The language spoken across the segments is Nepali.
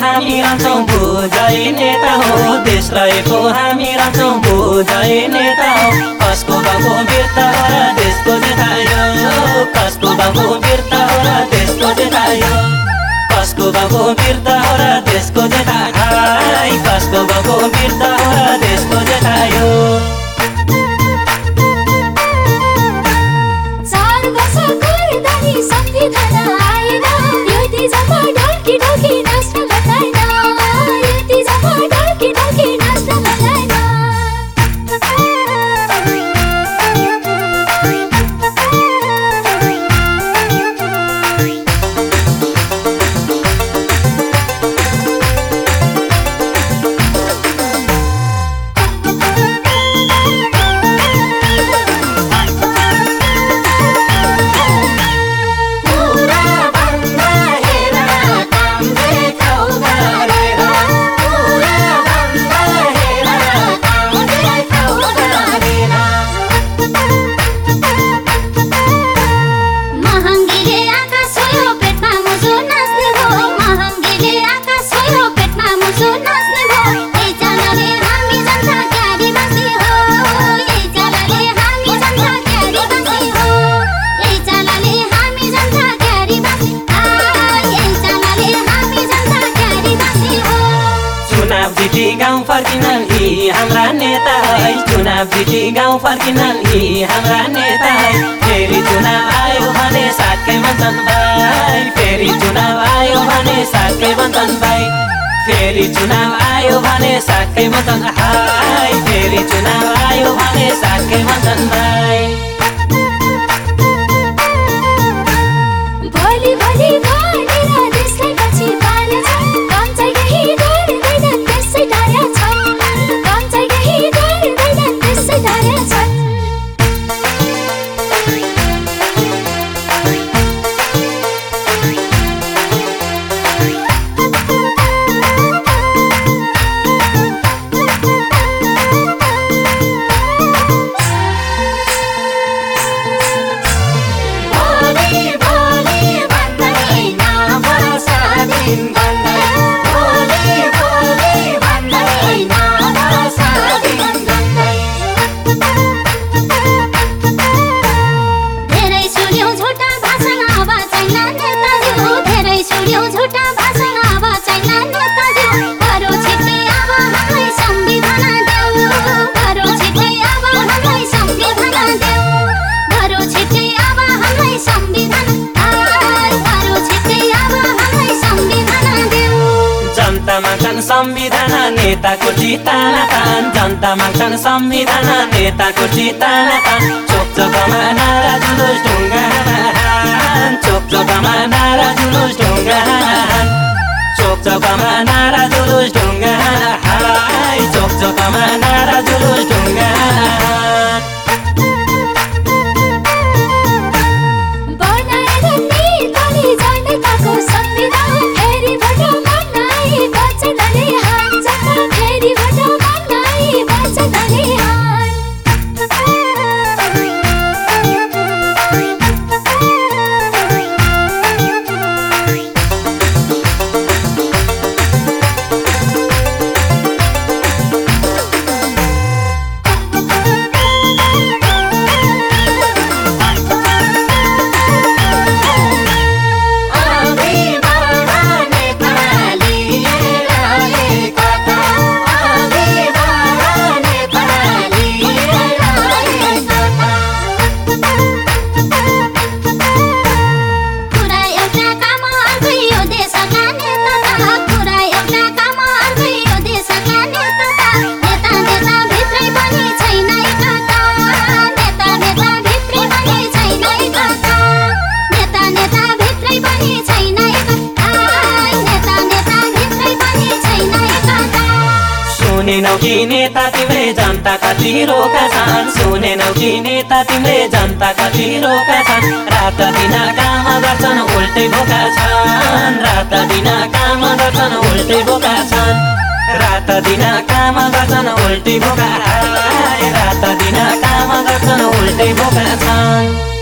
हामी रहन्छौँ बुझै नेता हो देश रहेको हामी रहन्छौँ बुझै नेता हो कसको बाबु बिर्ता देशको जेठायो कसको बाबु बिर्ता देशको जेठायो कसको बाबु बिर्ता देशको जेठाई जिती गाउँ फर्किनन् यी हाम्रा नेता फेरि चुनाव आयो भने साथै भन्छन् भाइ फेरि चुनाव आयो भने साथै भन्छन् भाइ फेरि चुनाव आयो भने साथै भन्छन् हाई फेरि चुनाव आयो भने साथै भन्छन् भाइ sin संविधान नेताको चिताना तान जनता माग्छन् संविधान नेताको चिताना तान चोक चोकमा नारा जुलुस ढुङ्गा चोक चोकमा नारा जुलुस ढुङ्गा चोक चोकमा नारा जुलुस ढुङ्गा चोक चोकमा नारा जुलुस ढुङ्गा सुनेनौ कि नेता तिम्रे जनता कति रोका छन् सुनेनौ कि नेता तिम्रे जनता कति रोका छन् रात दिन काम गर्छन् उल्टै बोका छन्। रात दिन काम गर्छन् उल्टै बोका छन्। रात दिन काम गर्छन् उल्टै बोका रात दिन काम गर्छन् उल्टै बोका छन्।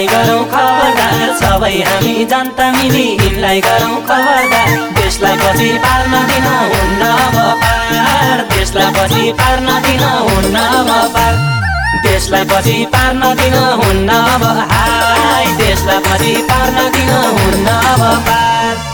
यिनलाई गरौँ खबरदार सबै हामी जनता मिली यिनलाई गरौँ खबरदार। देशलाई पछि पार्न दिन हुन्न अब पार। देशलाई पछि पार्न दिन हुन्न अब पार। देशलाई पछि पार्न दिन हुन्न अब हाय। देशलाई पछि पार्न दिन हुन्न अब पार।